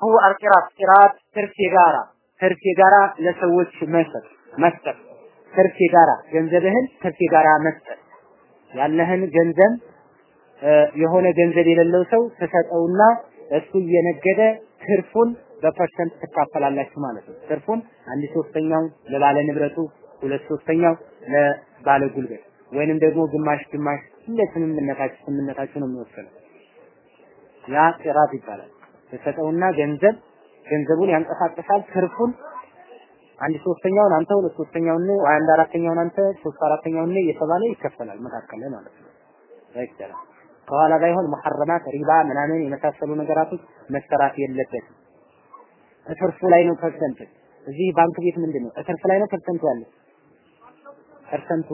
هو القراض ቂራት ትርፍ የጋራ ትርፍ የጋራ ለሰዎች መስጠት መስጠት ትርፍ የጋራ ያለህን ገንዘብ የሆነ ገንዘብ የሌለው ሰው ትሰጠውና እሱ እየነገደ ትርፉን በ percent ትካፈላላችሁ ማለት ነው። ትርፉን አንድ ሶስተኛው ለባለ ንብረቱ፣ ሁለት ሶስተኛው ለባለ ጉልበት ወይንም ደግሞ ግማሽ ግማሽ እንደ ስምምነታችሁ ስምምነታችሁ ነው የሚወሰነው። ያ ቂራት ይባላል። ተሰጠውና ገንዘብ ገንዘቡን ያንቀሳቅሳል። ትርፉን አንድ ሶስተኛውን አንተ፣ ሁለት ሶስተኛውን ነው፣ አንድ አራተኛውን አንተ፣ ሶስት አራተኛውን እየተባለ ይከፈላል መካከል ላይ ማለት ነው። ይቻላል። ከኋላ ባይሆን محرمات ሪባ ምናምን የመሳሰሉ ነገራቶች መሰራት የለበትም። እትርፉ ላይ ነው percent። እዚህ ባንክ ቤት ምንድን ነው እትርፍ ላይ ነው percent ኡ ያለ percent ኡ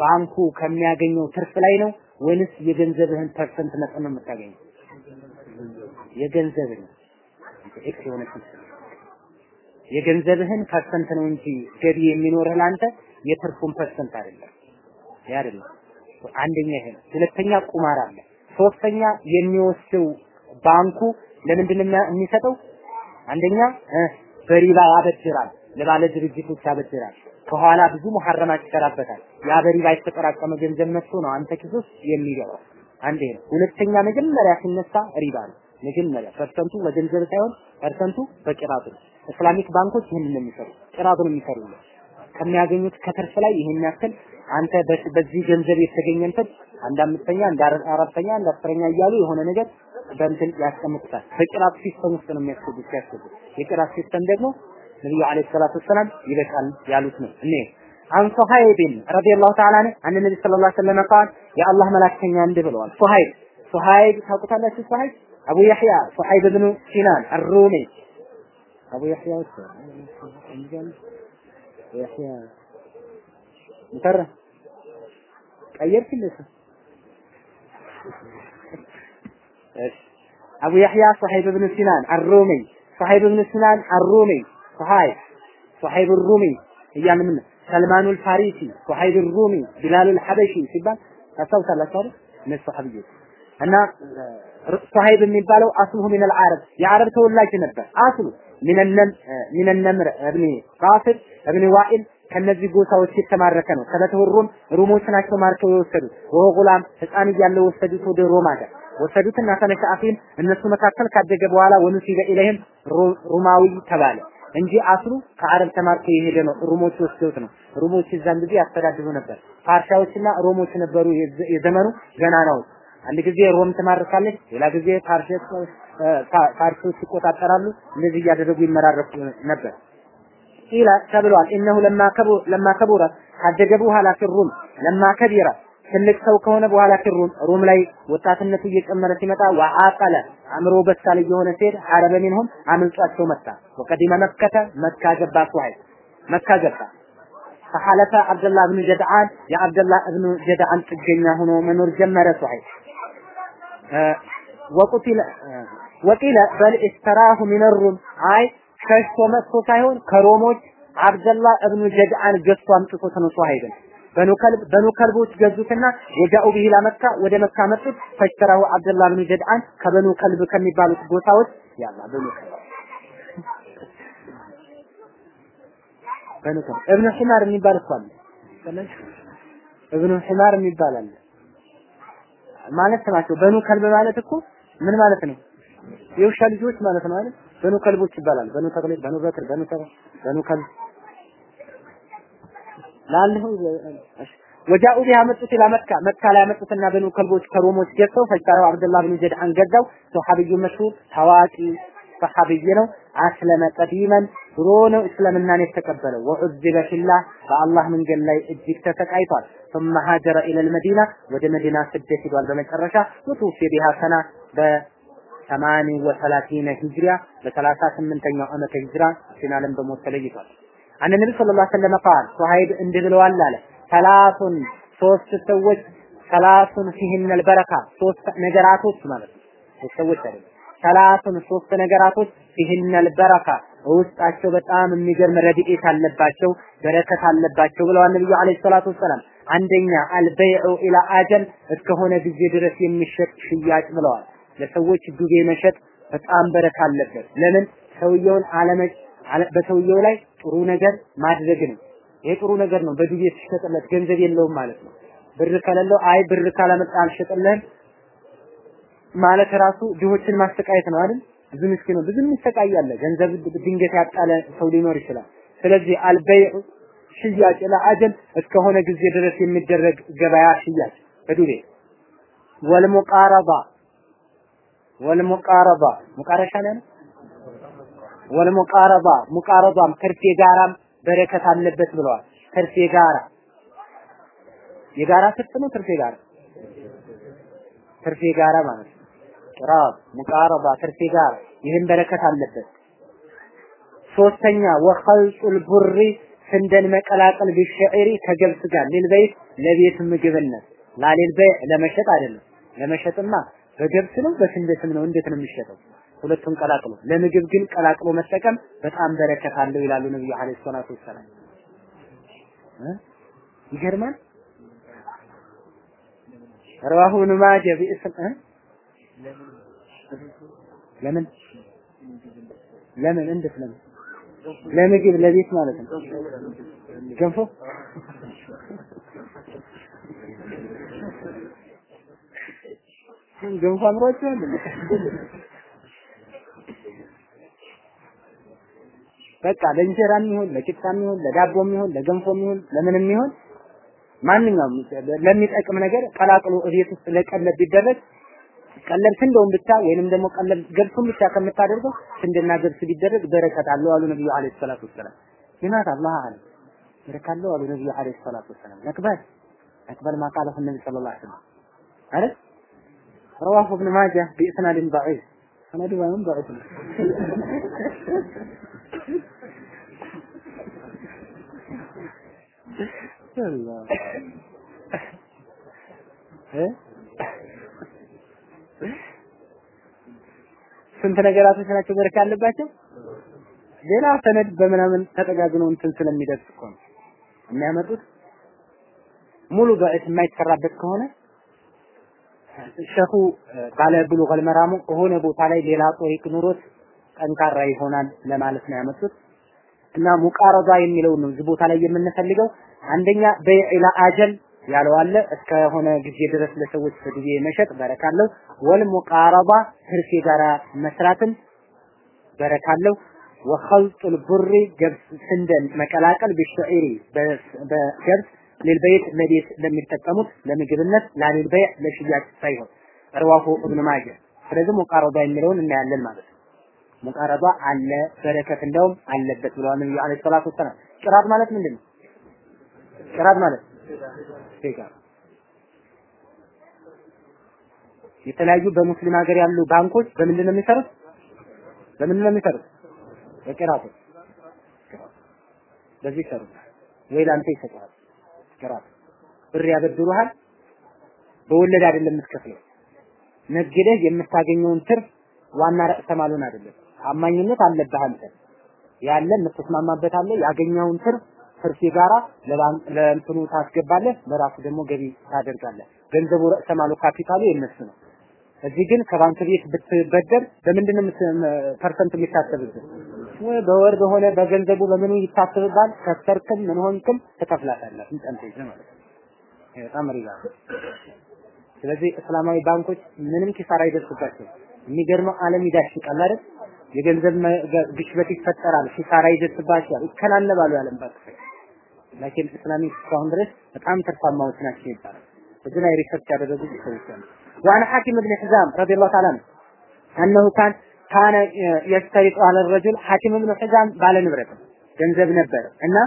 ባንኩ ከሚያገኘው ትርፍ ላይ ነው ወይንስ የገንዘብህን percent መጠን ነው የምታገኘው? የገንዘብህን X የሆነ የገንዘብህን percent ነው እንጂ ገቢ የሚኖርህ ለአንተ የትርፉን percent አይደለም። ያ አይደለም። አንደኛ ይሄ ነው። ሁለተኛ ቁማር አለ። ሶስተኛ የሚወስደው ባንኩ ለምንድን ነው የሚሰጠው? አንደኛ በሪባ ያበድራል፣ ለባለ ድርጅቶች ያበድራል። ከኋላ ብዙ محرمات ይሰራበታል። ያ በሪባ የተጠራቀመ ገንዘብ መጥቶ ነው አንተ ኪስ ውስጥ የሚገባው። አንዴ ነው። ሁለተኛ መጀመሪያ ሲነሳ ሪባ ነው። መጀመሪያ percent ኡ በገንዘብ ሳይሆን percent ኡ በቂራጡ Islamic ባንኮች ይህንን ነው የሚሰሩ፣ ቂራጡን የሚሰሩ ከሚያገኙት ከትርፍ ላይ ይሄን ያክል አንተ በዚህ ገንዘብ የተገኘን ትርፍ አንድ አምስተኛ፣ አንድ አራተኛ፣ አንድ አስረኛ እያሉ የሆነ ነገር በእንትን ያስቀምጡታል። በቂራት system ውስጥ ነው የሚያስገቡት ሲያስገቡ። የቂራት ሲስተም ደግሞ ነብዩ አለይሂ ሰላቱ ወሰላም ይበቃል ያሉት ነው። እኔ አን ሱሀይብን ረዲየላሁ ተዓላ ዐንሁ አን ነብይ ሰለላሁ ዐለይሂ ወሰለም ቃል የአላህ መላክተኛ እንዲህ ብለዋል። ሱሀይብ ሱሀይብ ታውቁታላችሁ? ሱሀይብ أبو يحيى صحيح بن سنان الرومي. أبو يحيى أبو يحيى. مفرح. غيرت الاسم أبو يحيى صحيح بن سنان الرومي. صحيح بن سنان الرومي. صحيح. صحيح الرومي. هي من سلمان الفارسي. صحيح الرومي. بلال الحبشي. سبان أصوت الأثر من الصحابيين. أنا ሱሀይብ የሚባለው አስሉሁ ሚነል አረብ የአረብ ተወላጅ ነበር። አስሉ ሚነነም ሚነነምር እብኒ ቃሲድ እብኒ ዋኢል ከነዚህ ጎሳዎች የተማረከ ነው። ከበተው ሩም ሩሞች ናቸው ማርከው የወሰዱት። ወሆ ጉላም ህፃን እያለ ወሰዱት ወደ ሮማ ጋር ወሰዱትና ተነሻአፊን እነሱ መካከል ካደገ በኋላ ወኑሲበ ኢለይህም ሩማዊ ተባለ እንጂ አስሉ ከአረብ ተማርኮ የሄደ ነው። ሩሞች ወስደውት ነው። ሩሞች እዛን ጊዜ ያስተዳድሩ ነበር። ፋርሻዎችና ሮሞች ነበሩ የዘመኑ ገናናዎች። አንድ ጊዜ ሮም ትማርካለች፣ ሌላ ጊዜ ፋርሶች ይቆጣጠራሉ። እንደዚህ እያደረጉ ይመራረቁ ነበር። ቂለ ተብሏል። እነሁ ለማ ከቡ ለማ ከቡረ ካደገ በኋላ ፊሩም لما كبر ትልቅ ሰው ከሆነ በኋላ في الروم ሩም ላይ ወጣትነቱ እየጨመረ ሲመጣ وعقل አእምሮ በሳል እየሆነ ሲሄድ هرب منهم አምልጧቸው መጣ። وقدم مكة መካ ገባ ሱሀይብ መካ ገባ። فحالف عبد الله بن جدعان የአብደላህ እብኑ ጀድዓን ጥገኛ ሆኖ መኖር ጀመረ ሱሀይብ ወቁቲለ وقيل بل اشتراه من الروم أي ሸሽቶ መጥቶ ሳይሆን ከሮሞች አብደላ እብኑ ጀድዓን ገዝቶ አምጥቶት ነው ሱሀይብን በኑ ከልቦች ገዙትና ወጃኡ ቢሂ መካ ወደ መካ መጡት። ፈሽተራሁ አብደላ ብኑ ጀድዓን ከበኑ ከልብ ከሚባሉት ጎሳዎች ያላ በኑ ከልብ። እብኑ ሒማር የሚባል እኮ አለ። እብኑ ሒማር የሚባል አለ ማለት ስማቸው በኑ ከልብ ማለት እኮ ምን ማለት ነው? የውሻ ልጆች ማለት ነው አይደል? በኑ ከልቦች ይባላል። በኑ ተቅሊብ፣ በኑ በክር፣ በኑ ተረ፣ በኑ ከልብ ላለሁ ወጃኡ ቢሃ መጡት መካ ላይ ያመጡትና በኑ ከልቦች ከሮሞች ገዝተው ፈጃራው አብደላህ ብኑ ጀድዓን ገዛው። ሰሐቢዩ መሽሁር ታዋቂ ሰሐቢይ ነው። አስለመ ቀዲመን ድሮ ነው እስልምናን የተቀበለው። ወዑዝበ ፊላህ በአላህ መንገድ ላይ እጅግ ተሰቃይቷል። ثم هاجر الى المدينه ወደ መዲና ስደት ሄዷል። በመጨረሻ ወቱፊ ቢሃ ሰና በሰማኒ ወሰላሲነ ሂጅሪያ በሰላሳ ስምንተኛው ዓመተ ሂጅራ ሲን ዓለም በሞት ተለይቷል። አን ነቢ ሰለላሁ ዐለይሂ ወሰለም ቃል ሱሀይብ እንዲህ ብለዋል አለ ሰላቱን ሶስት ሰዎች ሰላቱን ፊህነል በረካ ሶስት ነገራቶች ማለት ነው። ሶስት ሰዎች አይደለም ሰላቱን ሶስት ነገራቶች ፊህነል በረካ ውስጣቸው በጣም የሚገርም ረድኤት አለባቸው፣ በረከት አለባቸው ብለዋል ነብዩ አለይሂ ሰላቱ ወሰላም። አንደኛ አልበይዑ ኢላ አጀል እስከሆነ ጊዜ ድረስ የሚሸጥ ሽያጭ ብለዋል። ለሰዎች ዱቤ መሸጥ በጣም በረካ አለበት። ለምን ሰውየውን አለመ በሰውየው ላይ ጥሩ ነገር ማድረግ ነው። ይሄ ጥሩ ነገር ነው። በዱቤ ሲሸጥለት ገንዘብ የለውም ማለት ነው። ብር ከሌለው አይ ብር ካላመጣ አልሸጥልህም ማለት ራሱ ድሆችን ማሰቃየት ነው አይደል? ብዙ ምስኪን ነው፣ ብዙ ይሰቃያል። ገንዘብ ድንገት ያጣለ ሰው ሊኖር ይችላል። ስለዚህ አልበይዕ ሽያጭ ለአጀል እስከሆነ ጊዜ ድረስ የሚደረግ ገበያ ሽያጭ በዱቤ ወልሙቃረባ ወልሙቃረባ ሙቃረሻ ነው ወልሙቃረባ ሙቃረባም ትርፍ የጋራም በረከት አለበት ብለዋል። ትርፍ የጋራ የጋራ ትርፍ ነው። ትርፍ የጋራ ትርፍ የጋራ ማለት ቅራብ ሙቃረባ ትርፍ የጋራ ይህን በረከት አለበት። ሶስተኛ ወኸልጡል ቡሪ ስንደን መቀላቀል ቢሸዒሪ ከገብስ ጋር ሊልበይት ለቤት ምግብነት ላሊል በይዕ ለመሸጥ አይደለም። ለመሸጥማ በገብስ ነው በስንዴ ስም ነው። እንዴት ነው የሚሸጠው? ሁለቱን ቀላቅሎ ለምግብ ግን ቀላቅሎ መጠቀም በጣም በረከት አለው ይላሉ ነብዩ አለይሂ ሰላቱ ወሰላም። ይገርማል። ረዋሁ ኢብኑ ማጀ ቢእስም ለምን ለምን እንዴት ለምን ለምግብ ለቤት ማለት ነው። ገንፎ ገንፎ አምሯቸዋል። በቃ ለእንጀራም ይሁን ለቂጣም ይሁን ለዳቦም ይሁን ለገንፎም ይሁን ለምንም ይሁን ማንኛውም ለሚጠቅም ነገር ቀላቅሎ እቤት ውስጥ ለቀለብ ቢደረግ ቀለብ ስንዴውን ብቻ ወይንም ደግሞ ቀለብ ገብሱን ብቻ ከምታደርገው ስንዴና ገብስ ቢደረግ በረከት አለው አሉ ነብዩ አለይሂ ሰላቱ ወሰላም። ሊማት አላህ አለ በረከት አለው አሉ ነብዩ አለይሂ ሰላቱ ወሰላም። ነክበል ነክበል ما قاله النبي صلى الله عليه وسلم አይደል رواه ابن ماجه بإسناد ضعيف سند وين ضعيف الله ስንት ነገራቶች ናቸው በረካ ያለባቸው? ሌላ ሰነድ በምናምን ተጠጋግነው እንትን ስለሚደርስ እኮ ነው የሚያመጡት። ሙሉ በእት የማይሰራበት ከሆነ ሸኹ ባለ ብሉገል መራሙ ከሆነ ቦታ ላይ ሌላ ጦሪቅ ኑሮት ጠንካራ ይሆናል ለማለት ነው ያመጡት። እና ሙቃረባ የሚለው ነው እዚህ ቦታ ላይ የምንፈልገው። አንደኛ በኢላ አጀል ያለው አለ እስከሆነ ጊዜ ድረስ ለሰዎች በጊዜ መሸጥ በረካለው። ወል ሙቃረባ ትርፍ ጋራ መስራትን በረካለው። ወኸልጡል ቡሪ ገብስ ስንዴን መቀላቀል ቢሸዒሪ በገብስ ሊልበይት ለቤት ለሚጠቀሙት ለምግብነት ላሊል በይዕ ለሽያጭ ሳይሆን ረዋሁ እብኑ ማጀ። ስለዚህ ሙቃረባ የሚለውን እናያለን ማለት ነው። ሙቃረባ አለ በረከት እንደውም አለበት ብለዋል ነብዩ አለይሂ ሰላቱ ወሰላም። ቅራት ማለት ምንድን ነው? ቅራት ማለት ሴጋ የተለያዩ በሙስሊም ሀገር ያሉ ባንኮች በምንድን ነው የሚሰሩት? በምንድን ነው የሚሰሩት? በቅራት በዚህ ይሰሩት ወይ ለአንተ ይሰጡሃል። ቅራት ብር ያበድሩሃል። በወለድ አይደለም የምትከፍለው። ነግደህ የምታገኘውን ትርፍ ዋና رأس مال ኡን አይደለም። ታማኝነት አለብህ አንተ ያለ የምትስማማበት አለ። ያገኘውን ትርፍ ትርፍ ጋራ ለእንትኑ ታስገባለህ፣ ለራሱ ደግሞ ገቢ ታደርጋለህ። ገንዘቡ رأس مال ኡ ካፒታሉ የነሱ ነው። እዚህ ግን ከባንክ ቤት ብትበደር በምንድን ነው percent የሚታሰብብህ? በወር በሆነ በገንዘቡ በምኑ ይታሰብባል። ከሰርክም ምን ሆንክም ትከፍላታለህ። እንጠንተ ይዘህ ማለት በጣም ربا ስለዚህ እስላማዊ ባንኮች ምንም ኪሳራ አይደርስባቸውም። የሚገርመው ዓለም ይዳሽቃል አይደል? የገንዘብ ግሽበት ይፈጠራል፣ ኪሳራ ይደርስባቸዋል፣ ይከናነባሉ የዓለም ባንኮች። ላኪን እስላሚክ እስካሁን ድረስ በጣም ትርፋማዎች ናቸው ይባላል። እዚህ ላይ ሪሰርች ያደረጉ ሰዎች አሉ። وعن حاكم بن حزام رضي الله تعالى عنه أنه كان كان يشترط على الرجل حاكم بن حزام ባለ ንብረት ገንዘብ ነበር እና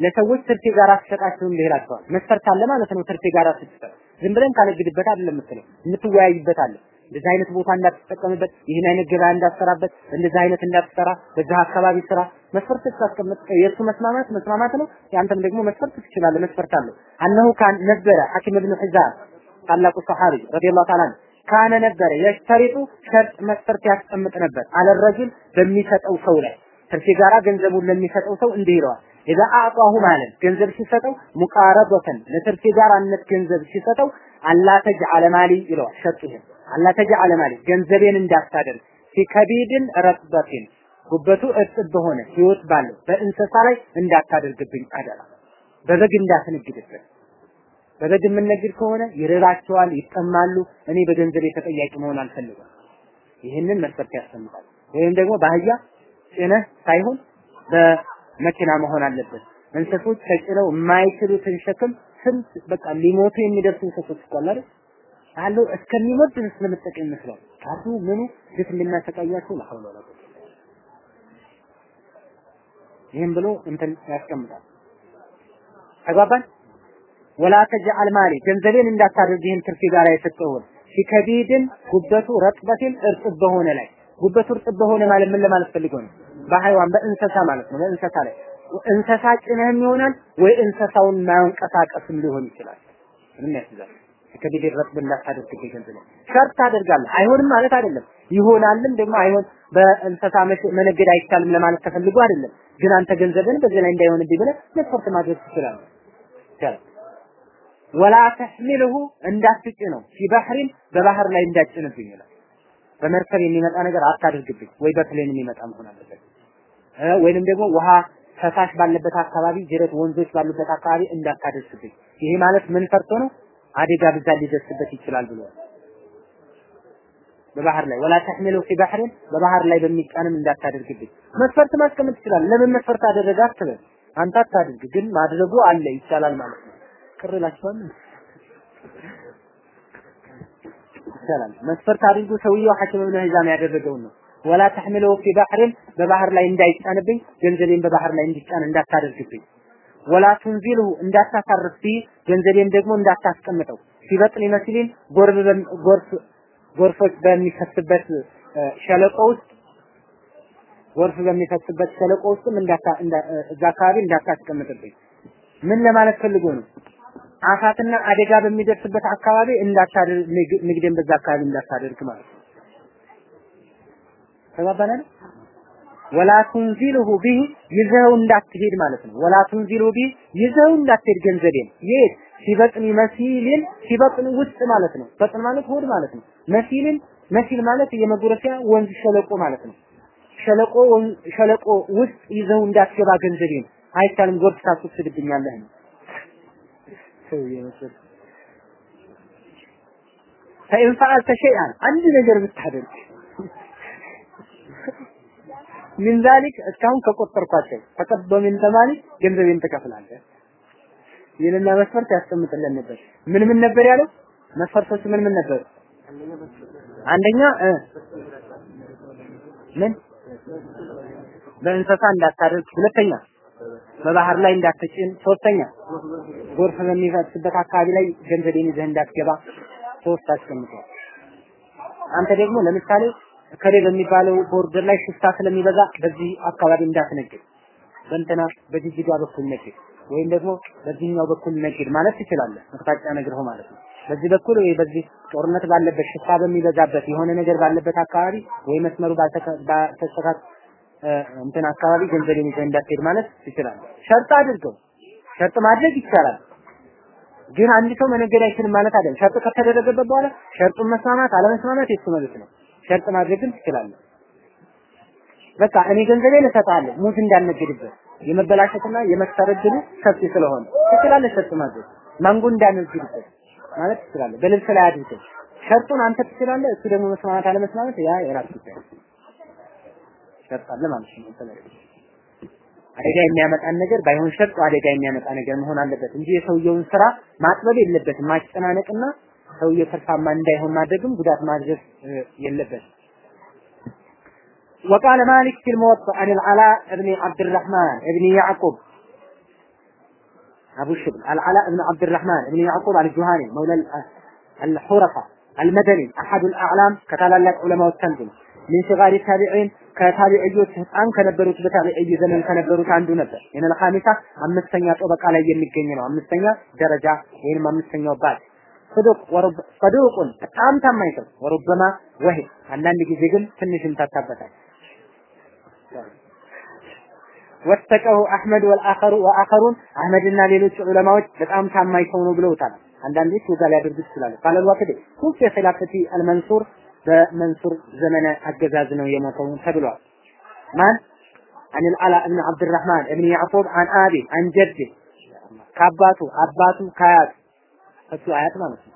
ለሰዎች ትርፌ ጋር አትሰጣቸው እንዲህ ይላቸዋል። መስፈርት አለ ማለት ነው። ትርፌ ጋር ስትሰጥ ዝም ብለን ካለግድበት አይደለም የምትለው የምትወያይበት አለ። እንደዚህ አይነት ቦታ እንዳትጠቀምበት፣ ይህን አይነት ገበያ እንዳትሰራበት፣ እንደዚህ አይነት እንዳትሰራ፣ በዛ አካባቢ ስራ መስፈርት ስታስቀምጥ የእሱ መስማማት መስማማት ነው። ያንተም ደግሞ መስፈርት ትችላለህ። መስፈርት አለው። አነሁ ካን ነበረ ሐኪም ብን ሒዛም ታላቁ ሰሐቢ ረዲየላሁ ተዓላ ካነ ነበረ የሽተሪጡ ሸርጥ መስፈርት ያስቀምጥ ነበር አለረጅል በሚሰጠው ሰው ላይ ትርፌ ጋራ ገንዘቡን ለሚሰጠው ሰው እንዲህ ይለዋል ኢዛ አዕጣሁ ማለት ገንዘብ ሲሰጠው ሙቃረበተን ለትርፌ ጋራነት ገንዘብ ሲሰጠው አላ ተጅዐለ ማሊ ይለዋል ሸርጡ ይሄ አላ ተጅዐለ ማሊ ገንዘቤን እንዳታደርግ ፊከቢድን ረጥበቲን ጉበቱ እርጥብ በሆነ ህይወት ባለው በእንስሳ ላይ እንዳታደርግብኝ አደራ። በበግ እንዳትነግድብን። በበግ የምነግድ ከሆነ ይርባቸዋል፣ ይጠማሉ። እኔ በገንዘብ ተጠያቂ መሆን አልፈልግም። ይህንን መስፈርት ያስቀምጣል። ወይም ደግሞ በአህያ ጭነህ ሳይሆን በመኪና መሆን አለበት። እንስሶች ተጭነው የማይችሉትን ሸክም ስንት በቃ ሊሞቱ የሚደርሱ እንስሶች እኮ አለ አይደል? አሉ እስከሚሞት ድረስ ለመጠቀም ይመስላል። ካቱ ምኑ ግፍ እንደሚያሰቃያቸው ለሐውለ ወላ ይህም ብሎ እንትን ያስቀምጣል። ተግባባን? ወላ ተጅዐል ማሊ ገንዘቤን እንዳታደርግ ይህን ትርፊ ጋር የሰጠውን ፊከቢድን ጉበቱ ረጥበትን እርጥብ በሆነ ላይ ጉበቱ እርጥብ በሆነ ማለት ምን ለማለት ፈልገው ነው? በሐይዋን በእንሰሳ ማለት ነው። በእንሰሳ ላይ እንሰሳ ጭነህም ይሆናል ወይ እንሰሳውን ማንቀሳቀስም ሊሆን ይችላል። ምን ያስይዛል? ከቢድ ረጥብ እንዳታደርግ ገንዘብ ሸርጥ ታደርጋለህ። አይሆንም ማለት አይደለም። ይሆናልም ደግሞ አይሆን በእንሰሳ መነገድ አይቻልም ለማለት ተፈልጎ አይደለም። ግን አንተ ገንዘብን በዚህ ላይ እንዳይሆንብኝ ብለህ መስፈርት ማድረግ ትችላለህ። ይቻላል። ولا تحمله እንዳትጭ ነው في በባህር ላይ እንዳጭንብኝ ይላል። በመርከብ የሚመጣ ነገር አታድርግብኝ፣ ወይ በ plane የሚመጣ መሆን አለበት። ወይንም ደግሞ ውሃ ፈሳሽ ባለበት አካባቢ፣ ጅረት ወንዞች ባሉበት አካባቢ እንዳታደርስብኝ። ይሄ ማለት ምን ፈርቶ ነው? አደጋ ብዛ ሊደርስበት ይችላል ብሎ በባህር ላይ ولا تحمله في بحر በባህር ላይ በሚጫንም እንዳታደርግብኝ። መስፈርት ማስቀመጥ ይችላል። ለምን መስፈርት አደረገ አትበል። አንተ አታድርግ፣ ግን ማድረጉ አለ ይቻላል ማለት ነው። ቅር ይላችኋል። ይቻላል መስፈርት አድርጉ። ሰውየው ሐኪም ኢብኑ ሂዛም ያደረገውን ነው። ولا تحمله في بحر በባህር ላይ እንዳይጫንብኝ፣ ገንዘቤን በባህር ላይ እንዲጫን እንዳታደርግብኝ ولا تنزله እንዳታሳርፍ في ገንዘቤን ደግሞ እንዳታስቀምጠው في بطن مسيل ጎርፍ ጎርፍ ጎርፎች በሚፈስበት ሸለቆ ውስጥ ጎርፍ በሚፈስበት ሸለቆ ውስጥም እንዳታ እዛ አካባቢ እንዳታስቀምጥብኝ ምን ለማለት ፈልጎ ነው? آفات ና አደጋ በሚደርስበት አካባቢ እንዳታደርግ ንግድን በዛ አካባቢ እንዳታደርግ ማለት ነው። ተባባናል? ولا تنزل به ይዘው እንዳትሄድ ማለት ነው። ولا تنزل به ይዘው እንዳትሄድ ገንዘቤን የት في بطن مسيل في بطن ውስጥ ማለት ነው። بطن ማለት ሆድ ማለት ነው። مسيل መሲል ማለት የመጎረፊያ ወንዝ ሸለቆ ማለት ነው። ሸለቆ ሸለቆ ውስጥ ይዘው እንዳትገባ ገንዘቤን አይቻልም፣ ጎርፍ ታስወስድብኛለህ ነው። ፈዐልተ ሸይአን አንድ ነገር ብታደርግ ሚን ዛሊክ እስካሁን ከቆጠርኳቸው ተቀበ ሚን ተማሊ ገንዘቤን ትከፍላለህ። ይህንና መስፈርት ያስቀምጥልን ነበር። ምን ምን ነበር ያለው? መስፈርቶቹ ምን ምን ነበሩ? አንደኛ ምን በእንስሳ እንዳታደርግ፣ ሁለተኛ በባህር ላይ እንዳትጭን፣ ሶስተኛ ጎርፍ በሚፈስበት አካባቢ ላይ ገንዘቤን ይዘህ እንዳትገባ፣ ሶስት አስቀምጠዋል። አንተ ደግሞ ለምሳሌ ከሌ በሚባለው ቦርደር ላይ ሽፍታ ስለሚበዛ በዚህ አካባቢ እንዳትነግድ፣ በእንትና በጅጅጋ በኩል ነግድ፣ ወይም ደግሞ በዚህኛው በኩል ነግድ ማለት ትችላለህ። አቅጣጫ ነግረው ማለት ነው። በዚህ በኩል ወይ በዚህ ጦርነት ባለበት ሽፍታ በሚበዛበት የሆነ ነገር ባለበት አካባቢ ወይ መስመሩ ባልተስተካከለ እንትን አካባቢ ገንዘቤን ይዘህ እንዳትሄድ ማለት ትችላለህ። ሸርጥ አድርገው ሸርጥ ማድረግ ይቻላል። ግን አንድ ሰው መነገድ አይችልም ማለት አይደለም። ሸርጥ ከተደረገበት በኋላ ሸርጡን መስማማት አለመስማማት የሱ መብት ነው። ሸርጥ ማድረግ ትችላለህ። በቃ እኔ ገንዘቤን እሰጥሃለሁ ሙዝ እንዳነግድበት የመበላሸትና የመክሰር እድሉ ሰፊ ስለሆነ ትችላለህ። ሸርጥ ማድረግ ማንጎ እንዳነግድበት ማለት ትችላለህ። በልብስ ላይ አድርገህ ሸርጡን አንተ ትችላለህ። እሱ ደግሞ መስማማት አለመስማማት ያ የራስ ጉዳይ ሸርጥ አለ ማለት ነው። አደጋ የሚያመጣን ነገር ባይሆን ሸርጡ አደጋ የሚያመጣ ነገር መሆን አለበት እንጂ የሰውየውን ስራ ማጥበብ የለበትም። ማጨናነቅና ሰውየው ትርፋማ እንዳይሆን ማድረግም ጉዳት ማድረስ የለበትም። وقال مالك في الموطأ عن العلاء بن عبد الرحمن بن يعقوب أبو الشبل العلاء بن عبد الرحمن بن يعقوب الجهاني مولى الحرفة المدني أحد الأعلام كتالك علماء التنزل من صغار التابعين ከታቢዕዮች ህፃን ከነበሩት በታቢዕይ ዘመን ከነበሩት አንዱ ነበር። የነል ኻሚሳ አምስተኛ ጦበቃ ላይ የሚገኝ ነው። አምስተኛ ደረጃ ወይንም አምስተኛው ባል صدوق ورب صدوق በጣም ታማኝ ሰው ወሩበማ ወሂድ አንዳንድ ጊዜ ግን ትንሽ ይምታታበታል። ወተቀው አህመድ ወልአኸሩ ወአኸሩን አህመድና ሌሎች ዑለማዎች በጣም ታማኝ ሰው ነው ብለውታል። አንዳንዶች ወጋ ሊያደርጉት ይችላሉ። ቃለ الواقدي كوف في خلافة المنصور በመንሱር ዘመነ አገዛዝ ነው የሞተው ተብሏል። ማን عن العلاء بن عبد الرحمن ابن يعقوب عن أبي عن جده ከአባቱ አባቱ ከአያቱ እሱ አያት ማለት ነው።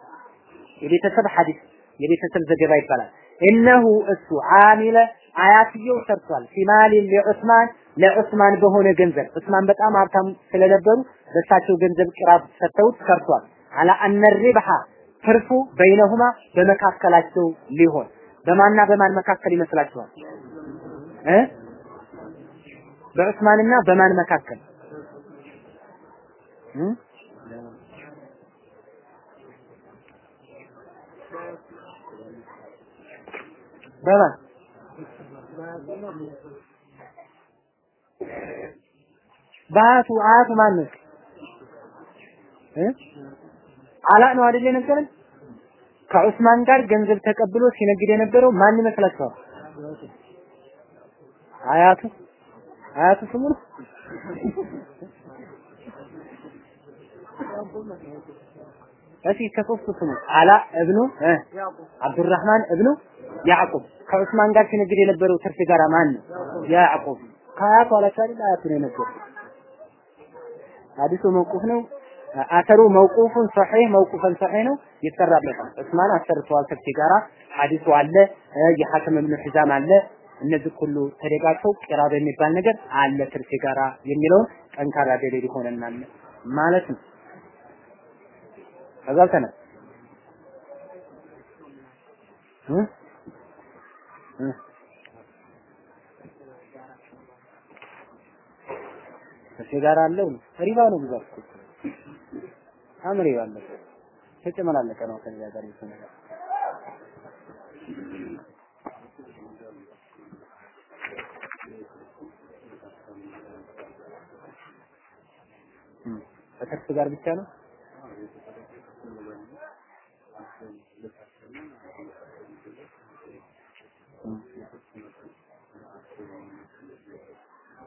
የቤተሰብ ሐዲስ የቤተሰብ ዘገባ ይባላል። እነሁ እሱ አሚለ አያትየው ሰርቷል። ፊማሊ ለዑስማን ለዑስማን በሆነ ገንዘብ ዑስማን በጣም ሀብታም ስለነበሩ በእሳቸው ገንዘብ ቅራብ ሰጥተውት ሰርቷል። አላ አነ ሪብሐ ትርፉ በይነሁማ በመካከላቸው ሊሆን በማንና በማን መካከል ይመስላችኋል? እ በዑስማንና በማን መካከል በማን በአያቱ አያቱ ማን ነው? እ አላ ነው አይደል የነገረን? ከዑስማን ጋር ገንዘብ ተቀብሎ ሲነግድ የነበረው ማን ይመስላችኋል? አያቱ አያቱ ስሙ ነው? እሺ ከሶስቱ ስሙ አላ እብኑ አብዱራህማን እብኑ ያዕቁብ ከዑስማን ጋር ሲነግድ የነበረው ትርፍ ጋር ማን ነው? ያዕቁብ ከአያቱ አይደል? አያቱ ነው የነገረው። ሐዲሱ መውቁፍ ነው። አተሩ መውቁፉን ሰሒህ መውቁፈን ሰሒህ ነው ይሰራበት ነው። ዑስማን አሰርተዋል ትርፍ ጋራ ሐዲሱ አለ። የሐከም ኢብኑ ሒዛም አለ። እነዚህ ሁሉ ተደጋግፈው ቂራብ የሚባል ነገር አለ ትርፍ ጋራ የሚለውን ጠንካራ ደሊል ይሆነናል ማለት ነው። ተጋብተናል ጋር አለው። ሪባ ነው ብዛት። ሪባ አለ። ተጨመላለቀ ነው ከዚያ ጋር ይሰነ ከትርፍ ጋር ብቻ ነው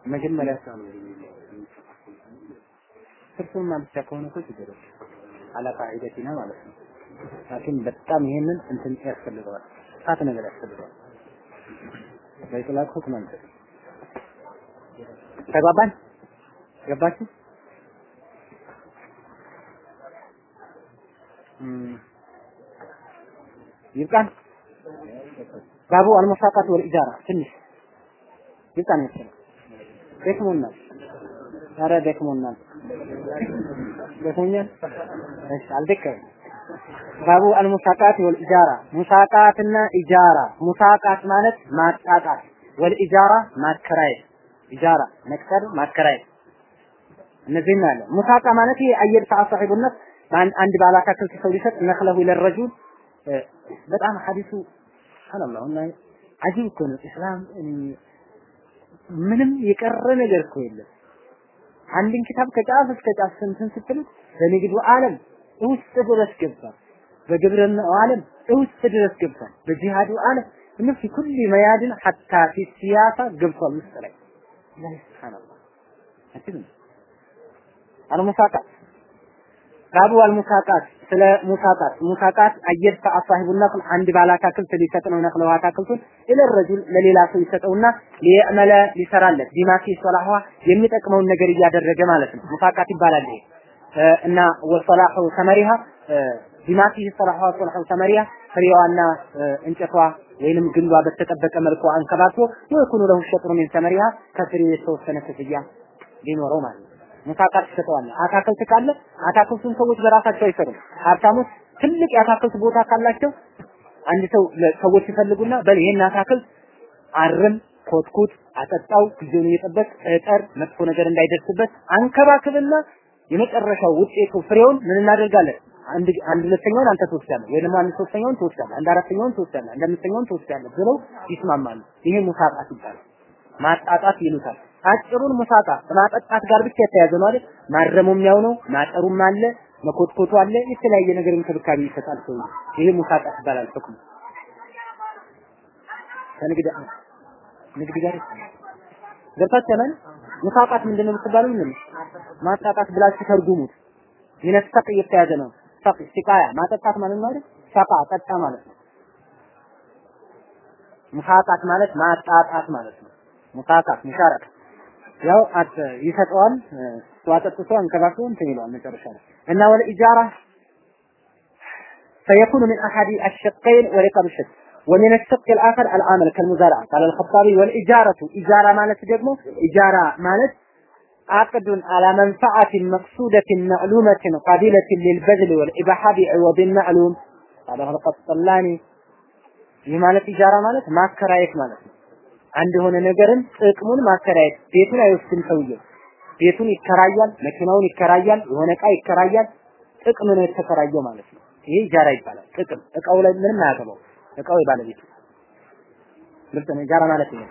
መጀመሪያ ትርፉና ብቻ ከሆነ እኮ ችግር የለም። አላ ቃዒደቲና ማለት ነው። ላኪን በጣም ይሄንን እንትን ያስፈልገዋል፣ ሳት ነገር ያስፈልገዋል። በኢጥላቅ ሁክም አንሰጥ። ተግባባን? ገባችሁ? ይብቃን። ባቡ አልሙሳቃት ወልኢጃራ ትንሽ ይብቃን መሰለኝ። ደክሞናል። ኧረ ደክሞናል። ደክሞኛል። እሺ አልደከመም። ባቡ አልሙሳቃት ወልኢጃራ ሙሳቃትና ኢጃራ ሙሳቃት ማለት ማጣጣት ወልኢጃራ ማከራየት ኢጃራ መቅጠር ማከራየት እነዚህ ነው ያለ ሙሳቃ ማለት ይሄ አየር ሰዓ ሳሒቡነት አንድ ባለ አታክልት ሰው ሊሰጥ ነክለሁ ለረጁል በጣም ሐዲሱ ሱብሃንአላህ እና አጂብ እኮ ነው እስላም ምንም የቀረ ነገር እኮ የለም። አንድን ኪታብ ከጫፍ እስከ ጫፍ ስንትን ስትሉት በንግዱ ዓለም ውስጥ ድረስ ገብቷል። በግብርናው ዓለም ውስጥ ድረስ ገብቷል። በጂሃዱ ዓለም እነሱ ኩል መያድን ሐታ ፊ ሲያሳ ገብቷል ውስጥ ላይ ላይ ሱብሃንአላህ አትልም አልሙሳቃት ባቡ አልሙሳቃት ስለ ሙሳቃት ሙሳቃት አየር አሳሂቡ ነክል አንድ ባለ አታክልት ሊሰጥ ነው ነክለው አታክልቱን ኢለ ረጁል ለሌላ ሰው ይሰጠውና ሊዕመለ ሊሰራለት ቢማፊ ሶላህዋ የሚጠቅመውን ነገር እያደረገ ማለት ነው። ሙሳቃት ይባላል ይሄ እና ወሰላሁ ሰመሪሃ ቢማፊ ሶላህዋ ሶላሁ ሰመሪሃ ፍሬዋና እንጨቷ ወይንም ግንዷ በተጠበቀ መልኩ አንከባክቦ ወይኩኑ ለሁ ሸጥሩ ሚን ሰመሪሃ ከፍሬው የተወሰነ ክፍያ ሊኖረው ማለት ነው። ሙሳቃት ትሰጠዋለህ። አታክልት ካለ አታክልቱን ሰዎች በራሳቸው አይሰሩም። ሀብታሞች ትልቅ የአታክልት ቦታ ካላቸው አንድ ሰው ሰዎች ይፈልጉና በል ይሄን አታክልት አርም፣ ኮትኩት፣ አጠጣው፣ ጊዜውን እየጠበቅ እጠር፣ መጥፎ ነገር እንዳይደርስበት አንከባክብና የመጨረሻው ውጤቱ ፍሬውን ምን እናደርጋለን? አንድ አንድ ሁለተኛውን አንተ ትወስዳለህ፣ ወይ አንድ ሶስተኛውን ትወስዳለህ፣ አንድ አራተኛውን ትወስዳለህ፣ አንድ አምስተኛውን ትወስዳለህ ብለው ይስማማሉ። ይሄ ሙሳቃት ይባላል። ማጣጣት ይሉታል። አጭሩን ሙሳቃ ከማጠጣት ጋር ብቻ የተያዘ ነው አይደል? ማረሙም ያው ነው፣ ማጠሩም አለ፣ መኮትኮቱ አለ፣ የተለያየ ነገር እንክብካቤ ይሰጣል ሰው። ይሄ ሙሳቃ ይባላል ህክሙ። ከንግድ ንግድ ጋር ገብታችኋል? ሙሳቃት ምንድን ነው የምትባለው? ምንድን ነው ማጣጣት ብላችሁ ተርጉሙት። ይነስተቅ የተያዘ ነው። ሰቅ ሲቃያ ማጠጣት ማለት ነው አይደል? ሰቃ ጠጣ ማለት ነው። ሙሳቃት ማለት ማጣጣት ማለት ነው። ሙሳቃት ሙሻረክ ያው አት ይሰጠዋል ዋጠጥቶ አንከባክቦ እንትን ይለዋል መጨረሻ ላይ እና ወለ ኢጃራ فيكون من أحد الشقين ورقم الشق ومن الشق الآخر العمل كالمزارعة قال الخطابي والإجارة إجارة مالت دقمو إجارة مالت عقد على منفعة مقصودة معلومة قابلة للبذل والإباحة بعوض معلوم قال هذا القسطلاني ይህ ማለት ኢጃራ ማለት ማከራየት ማለት ነው። አንድ የሆነ ነገርን ጥቅሙን ማከራየት። ቤቱን አይወስድም ሰውየው። ቤቱን ይከራያል፣ መኪናውን ይከራያል፣ የሆነ እቃ ይከራያል። ጥቅም ነው የተከራየው ማለት ነው። ይሄ ኢጃራ ይባላል። ጥቅም። እቃው ላይ ምንም አያገባው እቃው የባለቤቱ ግልጽ ነው። ኢጃራ ማለት ይሄ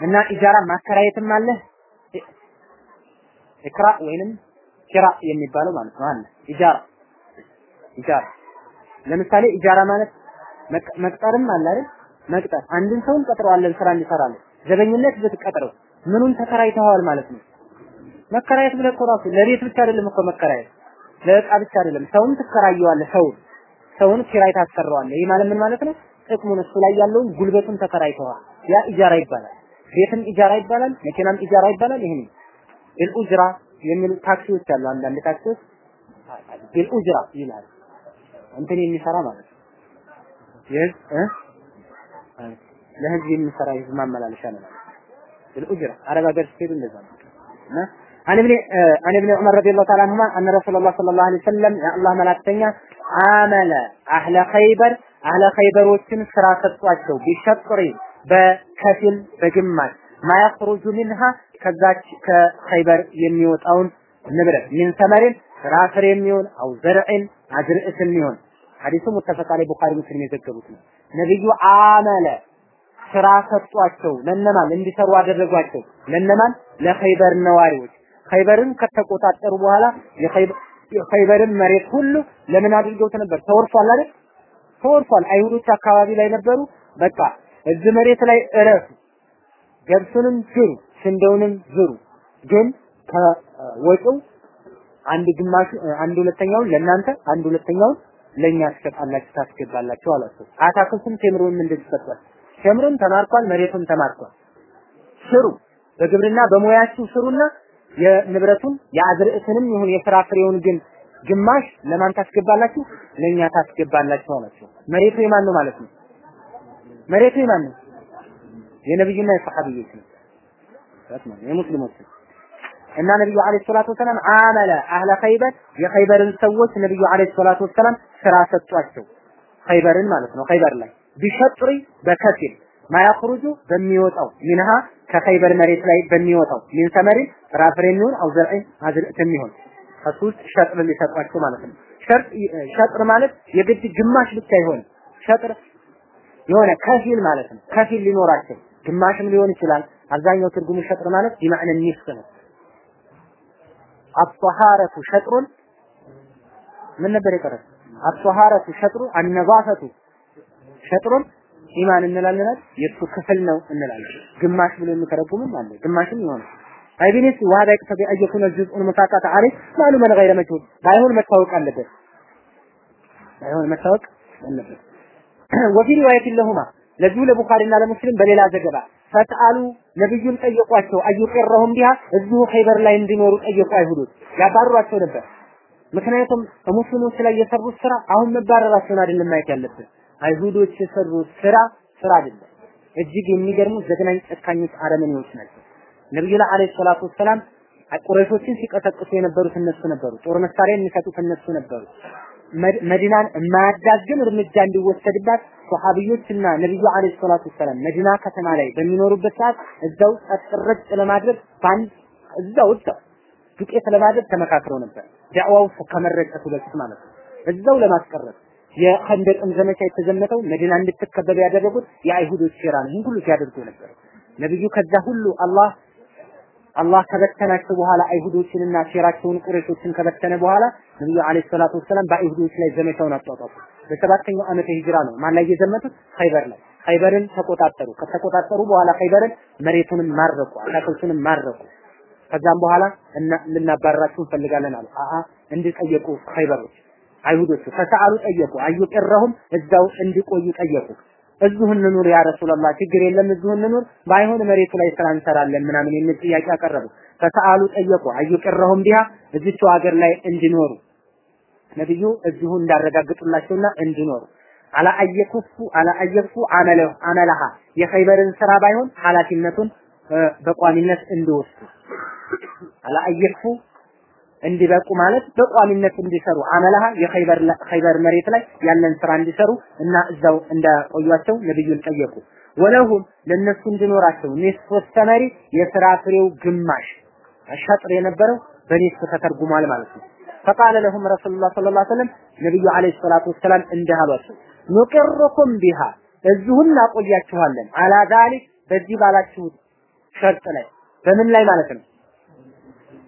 እና ኢጃራ ማከራየትም አለ። ኢክራ ወይንም ኪራ የሚባለው ማለት ነው አለ። ኢጃራ ኢጃራ። ለምሳሌ ኢጃራ ማለት መቅጠርም አለ አይደል መቅጠር። አንድን ሰውን ቀጥረዋለን ስራ እንዲሰራለን ዘበኝነት ብትቀጥረው ምኑን ተከራይተዋል ማለት ነው? መከራየት ብለህ እኮ ራሱ ለቤት ብቻ አይደለም እኮ መከራየት ለእቃ ብቻ አይደለም። ሰውን ትከራየዋለህ ሰውን። ሰውን ኪራይ ታሰራዋለህ ይህ ማለት ምን ማለት ነው? ጥቅሙን እሱ ላይ ያለውን ጉልበቱን ተከራይተዋል ያ ኢጃራ ይባላል። ቤትም ኢጃራ ይባላል መኪናም ኢጃራ ይባላል። ይሄን ቢልኡጅራ የሚሉ ታክሲዎች አሉ። አንዳንድ ታክሲዎች ቢልኡጅራ ይላል እንትን የሚሰራ ማለት ነው። የህዝብ ለህዝብ የሚሰራ ህዝብ ማመላለሻ ነው ማለት الأجرة عربة برسير لزم عن ابن عن ابن عمر رضي الله تعالى عنهما أن رسول الله صلى الله عليه وسلم يا الله ملاتنيا عامل أهل خيبر أهل خيبر وشن سراسة واتشو بشطري بكفل بجمال ما يخرج منها كذاك كخيبر يميوت أو نبرة من ثمر رافر يميون أو زرع أجرئة يميون حديث متفق عليه بخاري مسلم يذكرونه ነብዩ አመለ ስራ ሰጧቸው። ለነማን እንዲሰሩ አደረጓቸው? ለነማን? ለኸይበር ነዋሪዎች። ኸይበርን ከተቆጣጠሩ በኋላ የኸይበርን መሬት ሁሉ ለምን አድርገውት ነበር? ተወርሷል አይደል? ተወርሷል። አይሁዶች አካባቢ ላይ ነበሩ። በቃ እዚህ መሬት ላይ እረፉ፣ ገብሱንም ዝሩ፣ ስንዴውንም ዝሩ፣ ግን ከወጪው አንድ ግማሹ አንድ ሁለተኛውን ለእናንተ አንድ ሁለተኛውን ለኛ ትሰጣላችሁ ታስገባላችሁ አላቸው። አታክልቱም ቴምሩንም እንደዚህ ቴምሩም ተማርኳል፣ መሬቱም ተማርኳል። ስሩ፣ በግብርና በሙያችሁ ስሩና የንብረቱን የአዝርዕትንም ይሁን የፍራፍሬውን ግን ግማሽ ለማን ታስገባላችሁ? ለኛ ታስገባላችሁ አላቸው። መሬቱ የማን ነው ማለት ነው? መሬቱ የማን ነው? የነብዩና የሰሐቢዎች ነው። የሙስሊሞች እና ነብዩ አለይሂ ሰላቱ ወሰላም አመለ አህለ ኸይበር የኸይበርን ሰዎች ነብዩ አለይሂ ሰላቱ ወሰላም ስራ ሰጧቸው። ኸይበርን ማለት ነው። ኸይበር ላይ ቢሸጥሪ በከፊል ማያخرጁ በሚወጣው ሚንሃ ከኸይበር መሬት ላይ በሚወጣው ሚን ሰመሪን ፍራፍሬ የሚሆን አው ዘርዕ አዝርዕት የሚሆን ከሱ ሸጥር ሊሰጧቸው ማለት ነው። ሸጥ ሸጥር ማለት የግድ ግማሽ ብቻ ይሆን ሸጥር የሆነ ከፊል ማለት ነው። ከፊል ሊኖራቸው ግማሽም ሊሆን ይችላል። አብዛኛው ትርጉሙ ሸጥር ማለት ቢማዕነ ኒስፍ ነው። አጧሃረቱ ሸጥሩን ምን ነበር የቀረው? አጧሃረቱ ሸጥሩ አነዛፈቱ ሸጥሩን ኢማን እንላለን የእሱ ክፍል ነው እንላለን። ግማሽ ብሎ የሚተረጉምም አለ። ግማሽም ይሆናል። አይቢኒስ ወሀዳ ይቅተቢ አየኩነ ጁዝኡን ሙሳቃተ አለይ ማሉመን ገይረ መጅሁል ባይሆን መታወቅ አለበት። ባይሆን መታወቅ አለበት። ወፊ ሪዋየት ለሁማ ለዚሁ ለቡኻሪና ለሙስሊም በሌላ ዘገባ ፈትአሉ ነብዩን ጠየቋቸው አዩቀረሁም ቢሃ እዚሁ ኸይበር ላይ እንዲኖሩ ጠየቁ አይሁዶች ያባርሯቸው ነበር ምክንያቱም ሙስሊሞች ላይ የሰሩት ስራ አሁን መባረራቸውን አይደለም ማየት ያለብን። አይሁዶች የሰሩት ስራ ስራ አይደለም። እጅግ የሚገርሙ ዘግናኝ ጨካኞች አረመኔዎች ናቸው። ነብዩ ላይ አለይሂ ሰላቱ ወሰላም ቁረይሾችን ሲቀሰቅሱ የነበሩት እነሱ ነበሩ። ጦር መሳሪያ የሚሰጡት እነሱ ነበሩ። መዲናን የማያዳግም እርምጃ እንዲወሰድባት ሶሐቢዮችና ነብዩ አለይሂ ሰላቱ ወሰላም መዲና ከተማ ላይ በሚኖሩበት ሰዓት እዛው ጸጥረጭ ለማድረግ ባንድ እዛው እዛው ዱቄት ለማድረግ ተመካክረው ነበር። ዳዕዋው ከመረጨቱ በፊት ማለት ነው። እዛው ለማስቀረት የኸንደቅም ዘመቻ የተዘመተው መዲና እንድትከበብ ያደረጉት የአይሁዶች ሴራ ነው። ይህን ሁሉ ሲያደርጉ ነበር። ነብዩ ከዛ ሁሉ አላህ አላህ ከበተናቸው በኋላ አይሁዶችንና ሴራቸውን ቁረይሾችን ከበተነ በኋላ ነብዩ አለይሂ ሰላቱ ወሰላም በአይሁዶች ላይ ዘመቻውን አጧጧፉ። በሰባተኛው ዓመተ ሂጅራ ነው ማን ላይ የዘመቱት? ኸይበር ላይ። ኸይበርን ተቆጣጠሩ። ከተቆጣጠሩ በኋላ ኸይበርን መሬቱንም ማረኩ፣ አታክልቱንም ማረኩ። ከዛም በኋላ ልናባረራችሁ እንፈልጋለን አሉ። አአ እንዲጠየቁ ኸይበሮች አይሁዶቹ ፈሰአሉ ጠየቁ። አዩቀረሁም እዛው እንዲቆዩ ጠየቁ። እዚሁ እንኑር ያ ረሱላህ ችግር የለም እዚሁ እንኑር ባይሆን መሬቱ ላይ ስራ እንሰራለን ምናምን የሚል ጥያቄ አቀረቡ ፈሰአሉ ጠየቁ አዩቅረሁም ቢሃ እዚችው ሀገር ላይ እንዲኖሩ ነብዩ እዚሁ እንዳረጋግጡላቸውና እንዲኖሩ አላ አየኩፉ አላ አመለሃ የኸይበርን ስራ ባይሆን ኃላፊነቱን በቋሚነት እንዲወስዱ አላ እንዲበቁ ማለት በቋሚነት እንዲሰሩ አመለሃ የኸይበር ኸይበር መሬት ላይ ያለን ስራ እንዲሰሩ እና እዛው እንዳቆዩቸው ነብዩን ጠየቁ። ወለሁም ለነሱ እንዲኖራቸው ኒስፉ ሰመሪ የስራ ፍሬው ግማሽ ሸጥር የነበረው በኒስፍ ተተርጉሟል ማለት ነው። ፈቃለ ለሁም ረሱሉላህ ሰለላሁ ዐለይሂ ወሰለም ነብዩ ዐለይሂ ሰላቱ ወሰላም እንዲህ አሏቸው፣ ኑቅርኩም ቢሃ እዚሁ እናቆያችኋለን። አላ ዛሊክ በዚህ ባላችሁት ሸርጥ ላይ በምን ላይ ማለት ነው?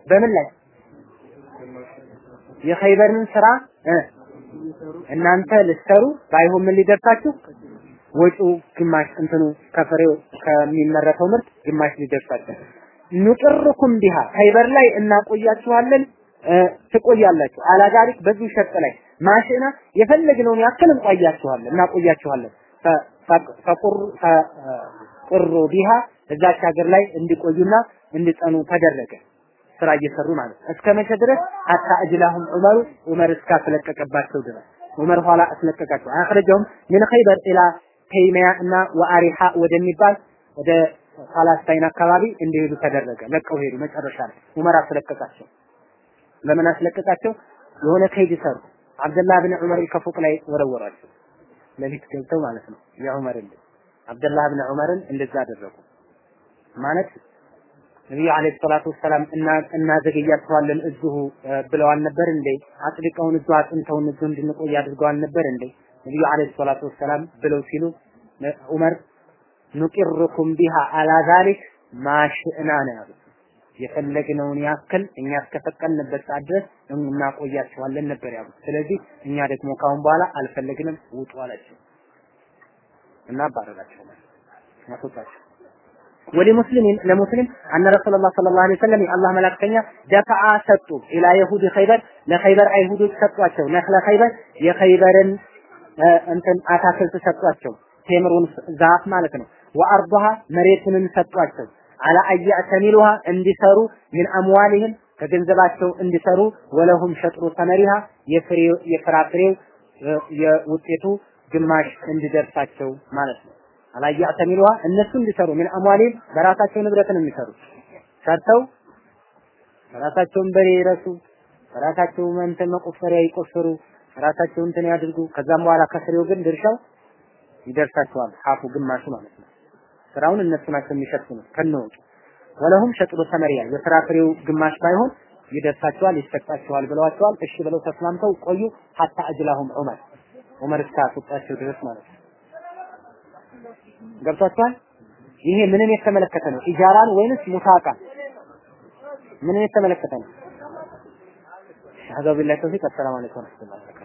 በምን ላይ? የኸይበርን ስራ? እናንተ ልትሰሩ? ባይሆን ምን ሊደርሳችሁ? ወጪው ግማሽ እንትኑ ከፍሬው ከሚመረተው ምርት ግማሽ ሊደርሳችሁ። ኑቅርኩም ቢሃ ኸይበር ላይ እናቆያችኋለን። ትቆያላችሁ። አላዳሪክ በዚህ ሸርጥ ላይ ማሽና የፈለግነውን ያክል እንቆያችኋለን እናቆያችኋለን። ፈቁሩ ቢሃ እዛች ሀገር ላይ እንዲቆዩና እንዲጸኑ ተደረገ ስራ እየሰሩ ማለት እስከ መቼ ድረስ አታ እጅላሁም ዑመሩ ዑመር እስካስለቀቀባቸው ድረስ ዑመር ኋላ አስለቀቃቸው አخرجهم من خيبر الى ተይሚያ እና ወአሪሃ ወደሚባል ወደ ፓላስታይን አካባቢ እንዲሄዱ ተደረገ። ለቀው ሄዱ። መጨረሻ ላይ ዑመር አስለቀቃቸው። ለምን አስለቀቃቸው? የሆነ ከይድ ሰሩ። አብደላህ ብን ዑመር ከፎቅ ላይ ወረወሯቸው ሌሊት ገብተው ማለት ነው። የዑመርን አብደላህ ብን ዑመርን እንደዛ አደረጉ ማለት ነቢዩ አለይሂ ሰላቱ ወሰላም እናዘገያቸዋለን እዚሁ ብለዋል ነበር እንዴ? አጥብቀውን እዚሁ አጥንተውን እዚሁ እንድንቆይ አድርገዋል ነበር እንዴ? ነቢዩ አለይሂ ሰላቱ ወሰላም ብለው ሲሉ ዑመር ኑቂርኩም ቢሃ አላ ዛሊክ ማሽእና ነው ያሉት። የፈለግነውን ያክል እኛ እስከፈቀድንበት ሰዓት ድረስ እናቆያቸዋለን ነበር ያሉት። ስለዚህ እኛ ደግሞ ካሁን በኋላ አልፈለግንም፣ ውጡ አላቸው እና አባረራቸው ማለት አስወጣቸው። ወለሙስሊም ለሙስሊም አነ ረሱላህ ሰለላሁ ዐለይሂ ወሰለም የአላህ መላእክተኛ ደፋአ ሰጡ ኢላ የሁድ ኸይበር ለኸይበር አይሁዶች ሰጧቸው ነክለ ኸይበር የኸይበርን እንትን አታክልት ሰጧቸው ቴምሩን ዛፍ ማለት ነው ወአርضሃ መሬቱንም ሰጧቸው አላ አያተሚሉሃ እንዲሰሩ ምን አምዋሊህም ከገንዘባቸው እንዲሰሩ ወለሁም ሸጥሩ ተመሪሃ የፍሬው የፍራፍሬው የውጤቱ ግማሽ እንዲደርሳቸው ማለት ነው አላያዕተሚሉሃ እነሱ እንዲሰሩ ምን አሟሊም በራሳቸው ንብረት ነው የሚሰሩ ሰርተው ራሳቸውን በሬ ይረሱ ራሳቸው እንትን መቆፈሪያ ይቆፍሩ ራሳቸው እንትን ያድርጉ። ከዛም በኋላ ከፍሬው ግን ድርሻው ይደርሳቸዋል ሀፉ ግማሹ ማለት ነው። ስራውን እነሱ ናቸው የሚሸፍኑት ከነወጡ ወለሁም ሸጥሩ ተመሪያ የፍራፍሬው ግማሽ ባይሆን ይደርሳቸዋል ይሰጣቸዋል ብለዋቸዋል። እሺ ብለው ተስማምተው ቆዩ። ሀታ አጅላሁም ዑመር ዑመር እስካስወጣቸው ድረስ ማለት ነው ገብቷችኋል? ይሄ ምንን የተመለከተ ነው? ኢጃራን ወይንስ ሙታቃ ምንን የተመለከተ ነው? ሀዛ ቢላህ ተውፊቅ። አሰላሙ አለይኩም ወረህመቱላህ